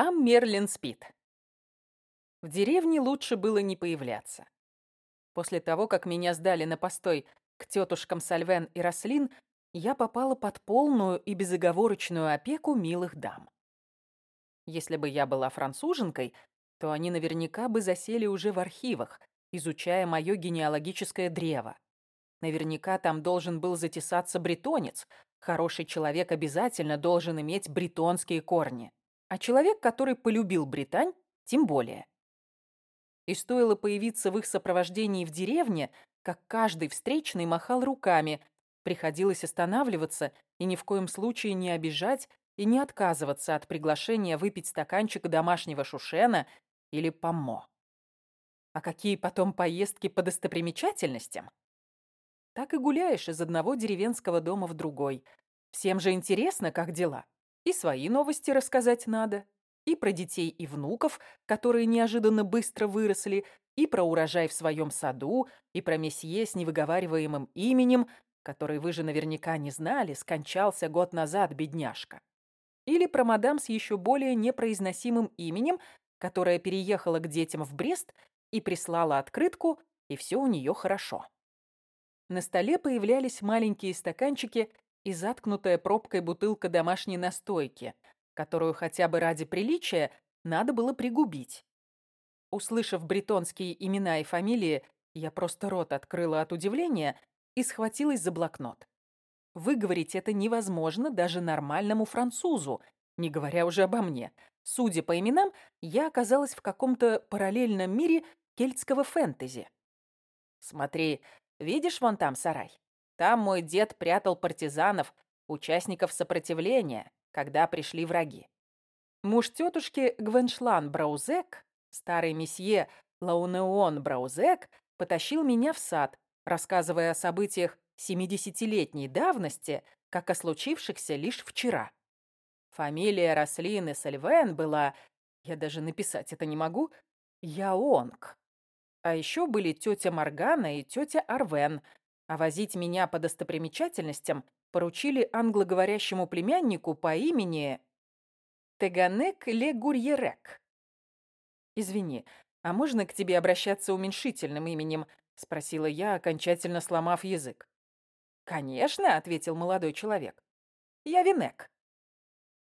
Там Мерлин спит. В деревне лучше было не появляться. После того, как меня сдали на постой к тетушкам Сальвен и Рослин, я попала под полную и безоговорочную опеку милых дам. Если бы я была француженкой, то они наверняка бы засели уже в архивах, изучая мое генеалогическое древо. Наверняка там должен был затесаться бретонец. Хороший человек обязательно должен иметь бретонские корни. А человек, который полюбил Британь, тем более. И стоило появиться в их сопровождении в деревне, как каждый встречный махал руками, приходилось останавливаться и ни в коем случае не обижать и не отказываться от приглашения выпить стаканчик домашнего шушена или поммо. А какие потом поездки по достопримечательностям? Так и гуляешь из одного деревенского дома в другой. Всем же интересно, как дела. И свои новости рассказать надо, и про детей и внуков, которые неожиданно быстро выросли, и про урожай в своем саду, и про месье с невыговариваемым именем, который вы же наверняка не знали, скончался год назад, бедняжка. Или про мадам с еще более непроизносимым именем, которая переехала к детям в Брест и прислала открытку, и все у нее хорошо. На столе появлялись маленькие стаканчики и заткнутая пробкой бутылка домашней настойки, которую хотя бы ради приличия надо было пригубить. Услышав бретонские имена и фамилии, я просто рот открыла от удивления и схватилась за блокнот. Выговорить это невозможно даже нормальному французу, не говоря уже обо мне. Судя по именам, я оказалась в каком-то параллельном мире кельтского фэнтези. Смотри, Видишь вон там сарай? Там мой дед прятал партизанов, участников сопротивления, когда пришли враги. Муж тетушки Гвеншлан Браузек, старый месье Лаунеон Браузек, потащил меня в сад, рассказывая о событиях семидесятилетней давности, как о случившихся лишь вчера. Фамилия Рослины Сальвен была, я даже написать это не могу, Яонг. А еще были тетя Моргана и тетя Арвен, а возить меня по достопримечательностям поручили англоговорящему племяннику по имени Теганек Ле Гурьерек. «Извини, а можно к тебе обращаться уменьшительным именем?» — спросила я, окончательно сломав язык. «Конечно», — ответил молодой человек. «Я Винек».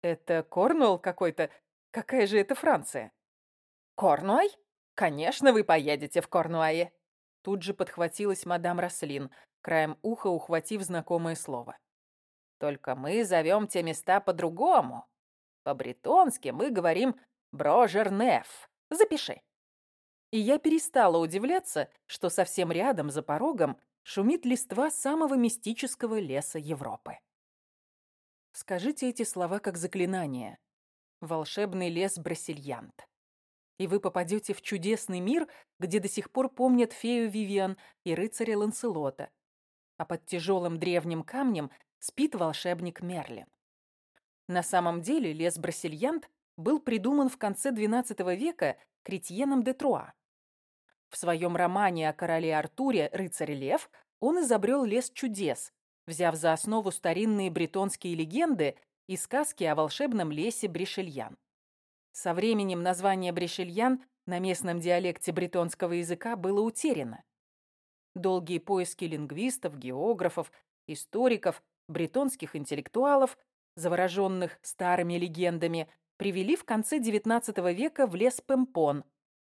«Это Корнуолл какой-то? Какая же это Франция?» «Корнуай?» «Конечно, вы поедете в Корнуае!» Тут же подхватилась мадам Рослин, краем уха ухватив знакомое слово. «Только мы зовем те места по-другому. По-бретонски мы говорим «брожернеф». Запиши». И я перестала удивляться, что совсем рядом, за порогом, шумит листва самого мистического леса Европы. Скажите эти слова как заклинание. Волшебный лес Брасильянт и вы попадете в чудесный мир, где до сих пор помнят фею Вивиан и рыцаря Ланселота. А под тяжелым древним камнем спит волшебник Мерлин. На самом деле лес Брасильянт был придуман в конце XII века Кретьеном де Труа. В своем романе о короле Артуре «Рыцарь Лев» он изобрел лес чудес, взяв за основу старинные бретонские легенды и сказки о волшебном лесе Бришельян. Со временем название Брешельян на местном диалекте бретонского языка было утеряно. Долгие поиски лингвистов, географов, историков, бретонских интеллектуалов, завороженных старыми легендами, привели в конце XIX века в лес Пемпон,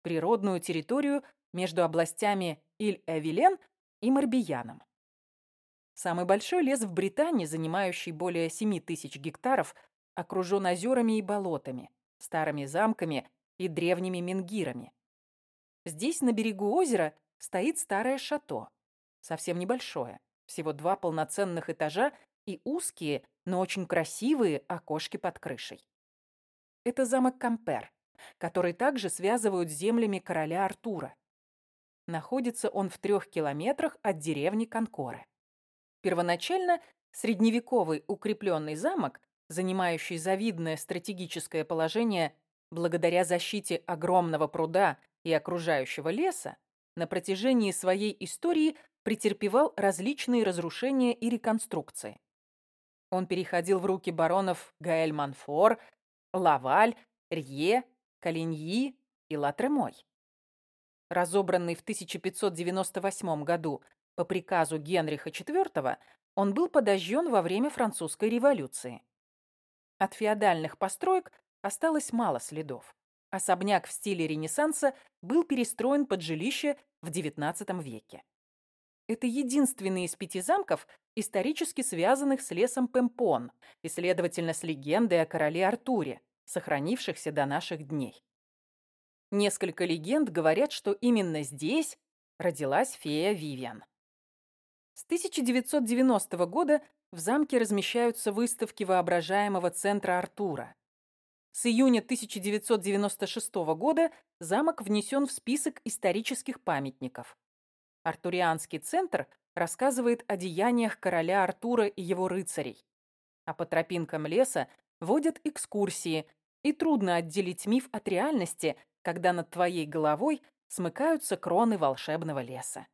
природную территорию между областями Иль-Эвилен и Марбияном. Самый большой лес в Британии, занимающий более 7 тысяч гектаров, окружен озерами и болотами старыми замками и древними менгирами. Здесь, на берегу озера, стоит старое шато. Совсем небольшое, всего два полноценных этажа и узкие, но очень красивые окошки под крышей. Это замок Кампер, который также связывают с землями короля Артура. Находится он в трех километрах от деревни Конкоры. Первоначально средневековый укрепленный замок занимающий завидное стратегическое положение благодаря защите огромного пруда и окружающего леса, на протяжении своей истории претерпевал различные разрушения и реконструкции. Он переходил в руки баронов Гаэль Манфор, Лаваль Рье, Калиньи и Латремой. Разобранный в 1598 году по приказу Генриха IV, он был подожжен во время французской революции. От феодальных построек осталось мало следов. Особняк в стиле Ренессанса был перестроен под жилище в XIX веке. Это единственный из пяти замков, исторически связанных с лесом Пемпон и, следовательно, с легендой о короле Артуре, сохранившихся до наших дней. Несколько легенд говорят, что именно здесь родилась фея Вивиан. С 1990 года в замке размещаются выставки воображаемого центра Артура. С июня 1996 года замок внесен в список исторических памятников. Артурианский центр рассказывает о деяниях короля Артура и его рыцарей. А по тропинкам леса водят экскурсии, и трудно отделить миф от реальности, когда над твоей головой смыкаются кроны волшебного леса.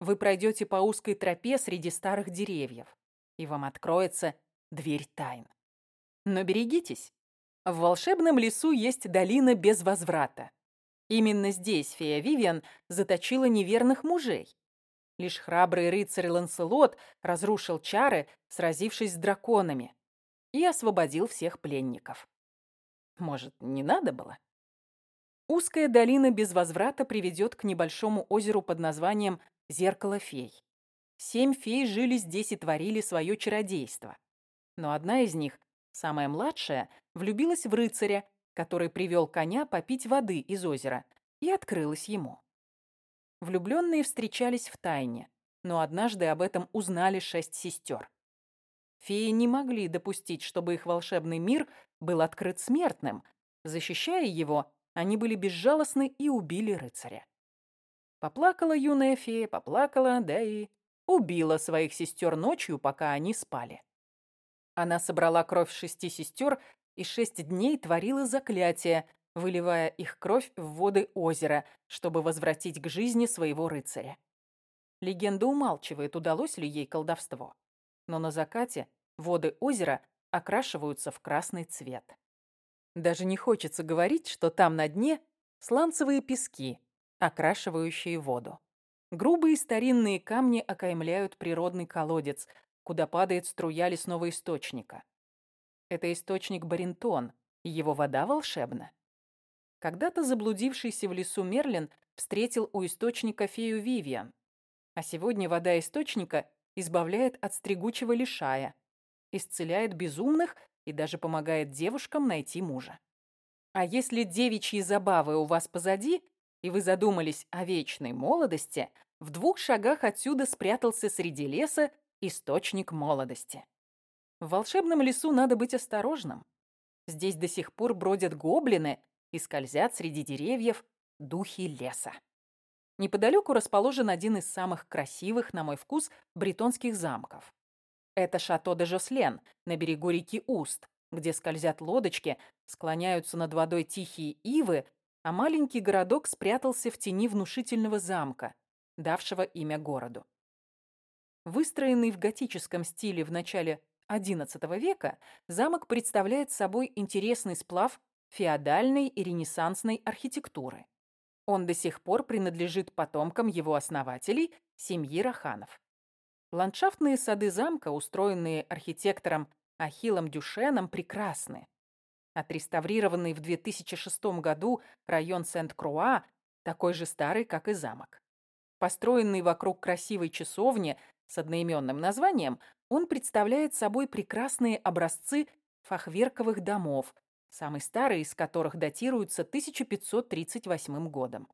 Вы пройдете по узкой тропе среди старых деревьев, и вам откроется дверь тайн. Но берегитесь. В волшебном лесу есть долина без возврата. Именно здесь фея Вивиан заточила неверных мужей. Лишь храбрый рыцарь Ланселот разрушил чары, сразившись с драконами, и освободил всех пленников. Может, не надо было? Узкая долина без возврата приведет к небольшому озеру под названием «Зеркало фей». Семь фей жили здесь и творили свое чародейство. Но одна из них, самая младшая, влюбилась в рыцаря, который привел коня попить воды из озера, и открылась ему. Влюбленные встречались в тайне, но однажды об этом узнали шесть сестер. Феи не могли допустить, чтобы их волшебный мир был открыт смертным. Защищая его, они были безжалостны и убили рыцаря. Поплакала юная фея, поплакала, да и убила своих сестер ночью, пока они спали. Она собрала кровь шести сестер и шесть дней творила заклятие, выливая их кровь в воды озера, чтобы возвратить к жизни своего рыцаря. Легенда умалчивает, удалось ли ей колдовство. Но на закате воды озера окрашиваются в красный цвет. Даже не хочется говорить, что там на дне сланцевые пески, окрашивающие воду. Грубые старинные камни окаймляют природный колодец, куда падает струя лесного источника. Это источник Барентон, и его вода волшебна. Когда-то заблудившийся в лесу Мерлин встретил у источника фею Вивиан, а сегодня вода источника избавляет от стригучего лишая, исцеляет безумных и даже помогает девушкам найти мужа. А если девичьи забавы у вас позади, и вы задумались о вечной молодости, в двух шагах отсюда спрятался среди леса источник молодости. В волшебном лесу надо быть осторожным. Здесь до сих пор бродят гоблины и скользят среди деревьев духи леса. Неподалеку расположен один из самых красивых, на мой вкус, бретонских замков. Это шато де Жослен на берегу реки Уст, где скользят лодочки, склоняются над водой тихие ивы, а маленький городок спрятался в тени внушительного замка, давшего имя городу. Выстроенный в готическом стиле в начале XI века замок представляет собой интересный сплав феодальной и ренессансной архитектуры. Он до сих пор принадлежит потомкам его основателей, семьи Раханов. Ландшафтные сады замка, устроенные архитектором Ахиллом Дюшеном, прекрасны. Отреставрированный в 2006 году район Сент-Круа такой же старый, как и замок. Построенный вокруг красивой часовни с одноименным названием, он представляет собой прекрасные образцы фахверковых домов, самый старый из которых датируется 1538 годом.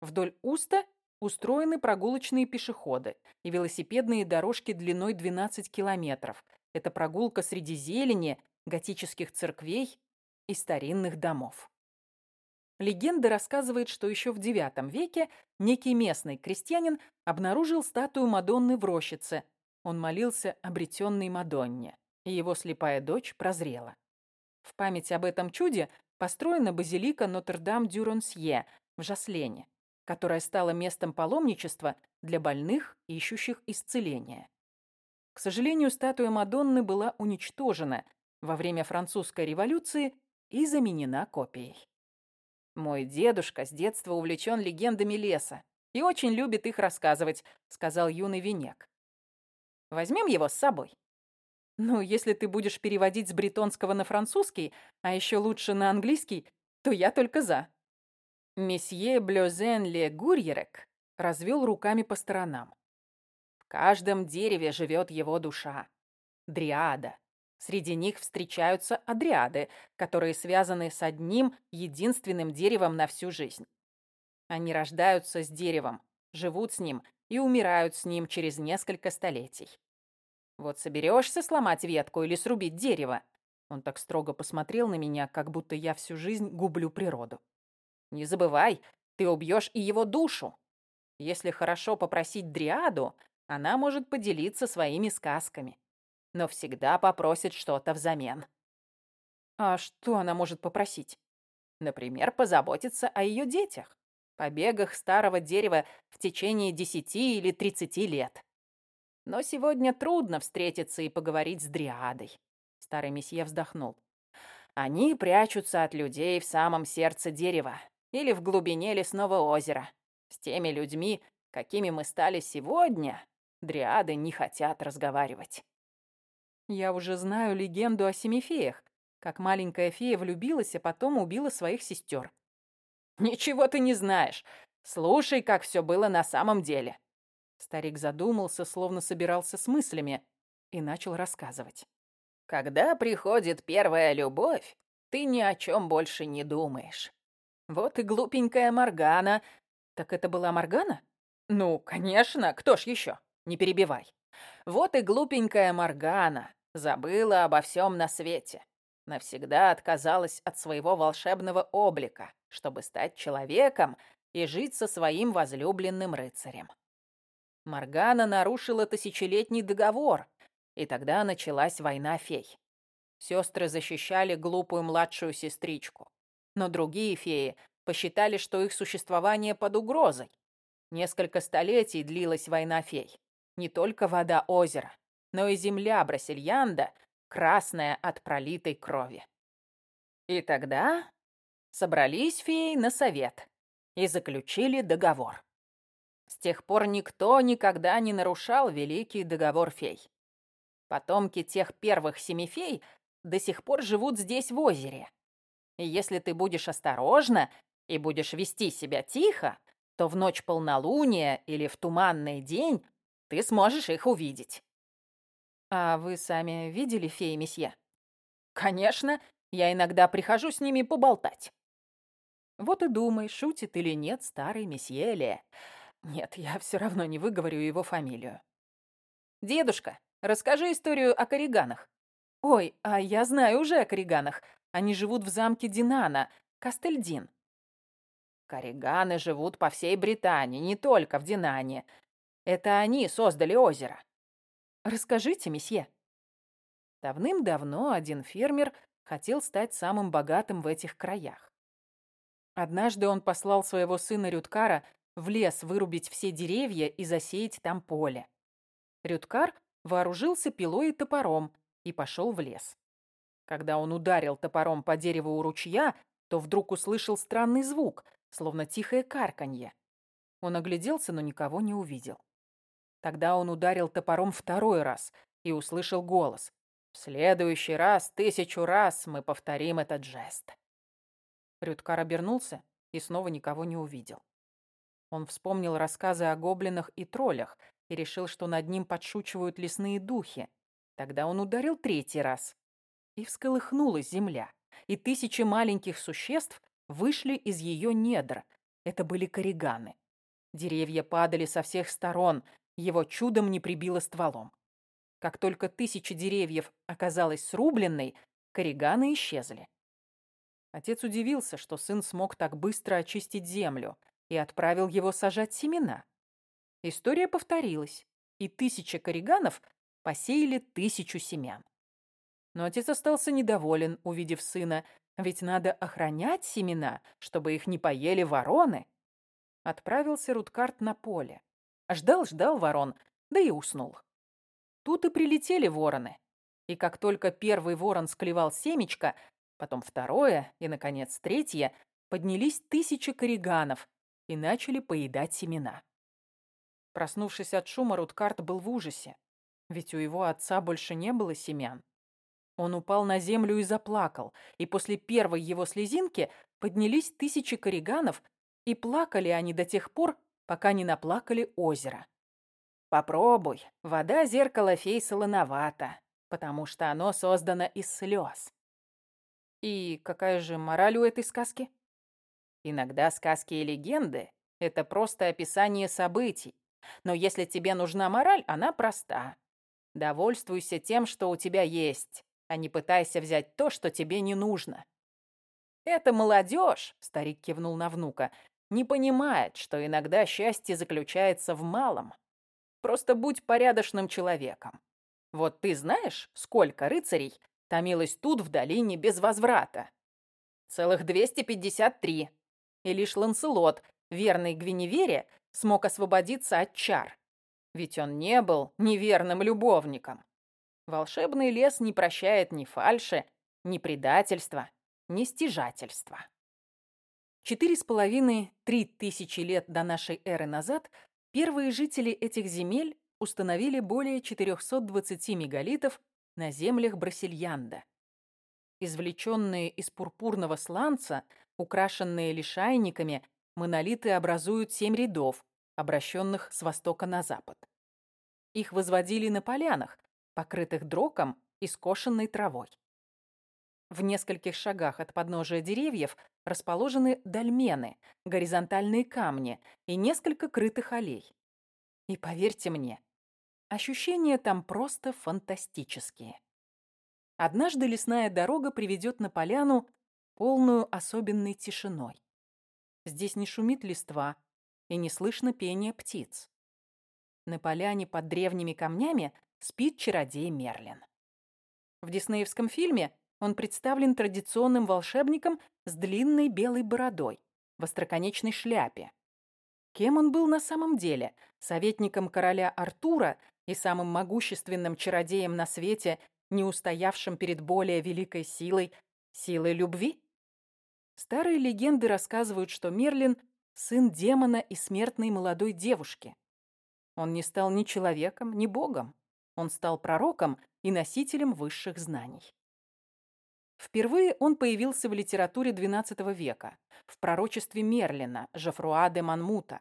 Вдоль уста устроены прогулочные пешеходы и велосипедные дорожки длиной 12 километров. Это прогулка среди зелени, готических церквей и старинных домов. Легенда рассказывает, что еще в IX веке некий местный крестьянин обнаружил статую Мадонны в рощице – он молился обретенной Мадонне, и его слепая дочь прозрела. В память об этом чуде построена базилика Нотр-Дам-Дюронсье в Жаслене, которая стала местом паломничества для больных, ищущих исцеления. К сожалению, статуя Мадонны была уничтожена во время французской революции и заменена копией. Мой дедушка с детства увлечен легендами леса и очень любит их рассказывать, сказал юный Венек. Возьмем его с собой. Ну, если ты будешь переводить с бретонского на французский, а еще лучше на английский, то я только за. Месье Блюзен Ле Гурьерек развел руками по сторонам. В каждом дереве живет его душа. Дриада. Среди них встречаются адриады, которые связаны с одним единственным деревом на всю жизнь. Они рождаются с деревом, живут с ним и умирают с ним через несколько столетий. Вот соберешься сломать ветку или срубить дерево. Он так строго посмотрел на меня, как будто я всю жизнь гублю природу. Не забывай, ты убьешь и его душу. Если хорошо попросить Дриаду, она может поделиться своими сказками но всегда попросит что-то взамен. А что она может попросить? Например, позаботиться о ее детях, побегах старого дерева в течение десяти или тридцати лет. Но сегодня трудно встретиться и поговорить с дриадой. Старый месье вздохнул. Они прячутся от людей в самом сердце дерева или в глубине лесного озера. С теми людьми, какими мы стали сегодня, дриады не хотят разговаривать. Я уже знаю легенду о семи феях, как маленькая фея влюбилась, а потом убила своих сестер. Ничего ты не знаешь. Слушай, как все было на самом деле. Старик задумался, словно собирался с мыслями, и начал рассказывать. Когда приходит первая любовь, ты ни о чем больше не думаешь. Вот и глупенькая Моргана. Так это была Моргана? Ну, конечно, кто ж еще? Не перебивай. Вот и глупенькая Моргана забыла обо всем на свете. Навсегда отказалась от своего волшебного облика, чтобы стать человеком и жить со своим возлюбленным рыцарем. Моргана нарушила тысячелетний договор, и тогда началась война фей. Сестры защищали глупую младшую сестричку, но другие феи посчитали, что их существование под угрозой. Несколько столетий длилась война фей. Не только вода озера, но и земля Брасильянда красная от пролитой крови. И тогда собрались феи на совет и заключили договор. С тех пор никто никогда не нарушал великий договор фей. Потомки тех первых семи фей до сих пор живут здесь в озере. И если ты будешь осторожна и будешь вести себя тихо, то в ночь полнолуния или в туманный день ты сможешь их увидеть. «А вы сами видели феи, месье?» «Конечно, я иногда прихожу с ними поболтать». Вот и думай, шутит или нет старый месье Ле. Нет, я все равно не выговорю его фамилию. «Дедушка, расскажи историю о кориганах». «Ой, а я знаю уже о кориганах. Они живут в замке Динана, Кастельдин». Кориганы живут по всей Британии, не только в Динане. Это они создали озеро. Расскажите, месье. Давным-давно один фермер хотел стать самым богатым в этих краях. Однажды он послал своего сына Рюткара в лес вырубить все деревья и засеять там поле. Рюткар вооружился пилой и топором и пошел в лес. Когда он ударил топором по дереву у ручья, то вдруг услышал странный звук, словно тихое карканье. Он огляделся, но никого не увидел. Тогда он ударил топором второй раз и услышал голос. «В следующий раз, тысячу раз мы повторим этот жест». Рюткар обернулся и снова никого не увидел. Он вспомнил рассказы о гоблинах и троллях и решил, что над ним подшучивают лесные духи. Тогда он ударил третий раз. И всколыхнулась земля, и тысячи маленьких существ вышли из ее недр. Это были кориганы. Деревья падали со всех сторон, его чудом не прибило стволом. Как только тысяча деревьев оказалась срубленной, кориганы исчезли. Отец удивился, что сын смог так быстро очистить землю и отправил его сажать семена. История повторилась, и тысяча кориганов посеяли тысячу семян. Но отец остался недоволен, увидев сына, ведь надо охранять семена, чтобы их не поели вороны. Отправился Руткарт на поле. Ждал-ждал ворон, да и уснул. Тут и прилетели вороны. И как только первый ворон склевал семечко, потом второе и, наконец, третье, поднялись тысячи кориганов и начали поедать семена. Проснувшись от шума, Руткарт был в ужасе, ведь у его отца больше не было семян. Он упал на землю и заплакал, и после первой его слезинки поднялись тысячи кориганов, и плакали они до тех пор, пока не наплакали озеро. Попробуй, вода зеркала фей солоновата, потому что оно создано из слез. И какая же мораль у этой сказки? Иногда сказки и легенды — это просто описание событий. Но если тебе нужна мораль, она проста. Довольствуйся тем, что у тебя есть, а не пытайся взять то, что тебе не нужно. «Это молодежь», — старик кивнул на внука, — «не понимает, что иногда счастье заключается в малом. Просто будь порядочным человеком. Вот ты знаешь, сколько рыцарей томилось тут в долине без возврата? Целых 253 и лишь Ланселот, верный Гвиневере, смог освободиться от чар. Ведь он не был неверным любовником. Волшебный лес не прощает ни фальши, ни предательства, ни стяжательства. Четыре с половиной, три тысячи лет до нашей эры назад первые жители этих земель установили более 420 мегалитов на землях Брасильянда. Извлеченные из пурпурного сланца, Украшенные лишайниками, монолиты образуют семь рядов, обращенных с востока на запад. Их возводили на полянах, покрытых дроком и скошенной травой. В нескольких шагах от подножия деревьев расположены дольмены, горизонтальные камни и несколько крытых аллей. И поверьте мне, ощущения там просто фантастические. Однажды лесная дорога приведет на поляну полную особенной тишиной. Здесь не шумит листва и не слышно пения птиц. На поляне под древними камнями спит чародей Мерлин. В диснеевском фильме он представлен традиционным волшебником с длинной белой бородой, в остроконечной шляпе. Кем он был на самом деле? Советником короля Артура и самым могущественным чародеем на свете, не устоявшим перед более великой силой, силой любви? Старые легенды рассказывают, что Мерлин – сын демона и смертной молодой девушки. Он не стал ни человеком, ни богом. Он стал пророком и носителем высших знаний. Впервые он появился в литературе XII века, в пророчестве Мерлина, Жофруа де Манмута.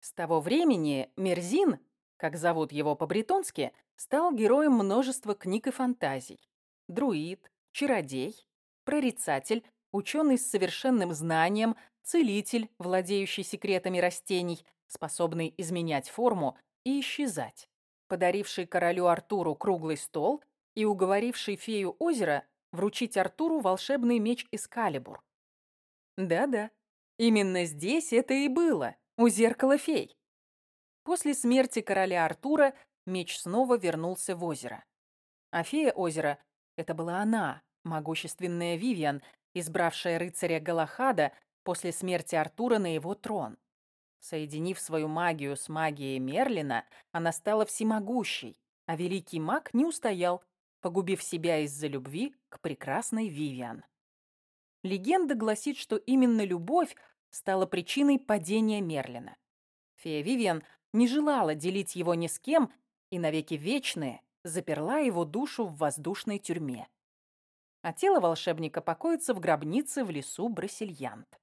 С того времени Мерзин, как зовут его по-бретонски, стал героем множества книг и фантазий. Друид, чародей, прорицатель, ученый с совершенным знанием, целитель, владеющий секретами растений, способный изменять форму и исчезать, подаривший королю Артуру круглый стол и уговоривший фею озера вручить Артуру волшебный меч Эскалибур. Да-да, именно здесь это и было, у зеркала фей. После смерти короля Артура меч снова вернулся в озеро. А фея озера — это была она, могущественная Вивиан, избравшая рыцаря Галахада после смерти Артура на его трон. Соединив свою магию с магией Мерлина, она стала всемогущей, а великий маг не устоял, погубив себя из-за любви к прекрасной Вивиан. Легенда гласит, что именно любовь стала причиной падения Мерлина. Фея Вивиан не желала делить его ни с кем и навеки вечные заперла его душу в воздушной тюрьме а тело волшебника покоится в гробнице в лесу Брасильянт.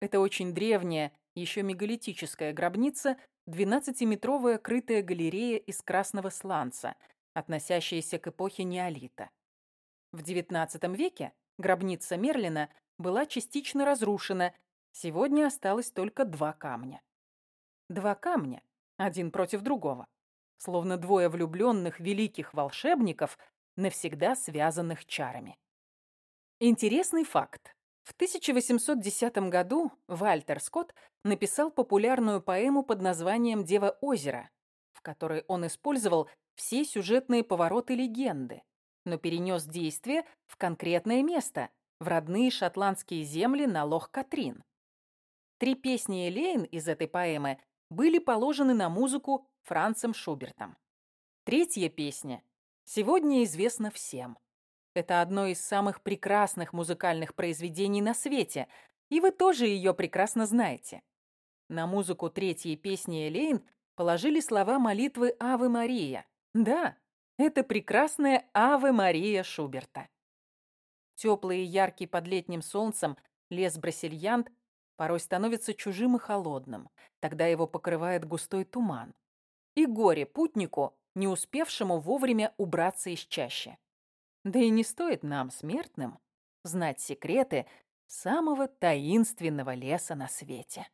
Это очень древняя, еще мегалитическая гробница, 12-метровая крытая галерея из красного сланца, относящаяся к эпохе неолита. В XIX веке гробница Мерлина была частично разрушена, сегодня осталось только два камня. Два камня, один против другого. Словно двое влюбленных великих волшебников навсегда связанных чарами. Интересный факт. В 1810 году Вальтер Скотт написал популярную поэму под названием «Дева озера», в которой он использовал все сюжетные повороты легенды, но перенес действие в конкретное место, в родные шотландские земли на Лох-Катрин. Три песни Элейн из этой поэмы были положены на музыку Францем Шубертом. Третья песня сегодня известно всем. Это одно из самых прекрасных музыкальных произведений на свете, и вы тоже ее прекрасно знаете. На музыку третьей песни Элейн положили слова молитвы «Аве Мария». Да, это прекрасная «Аве Мария» Шуберта. Теплый и яркий под летним солнцем лес Брасильянт порой становится чужим и холодным. Тогда его покрывает густой туман. И горе путнику, не успевшему вовремя убраться из чащи. Да и не стоит нам, смертным, знать секреты самого таинственного леса на свете.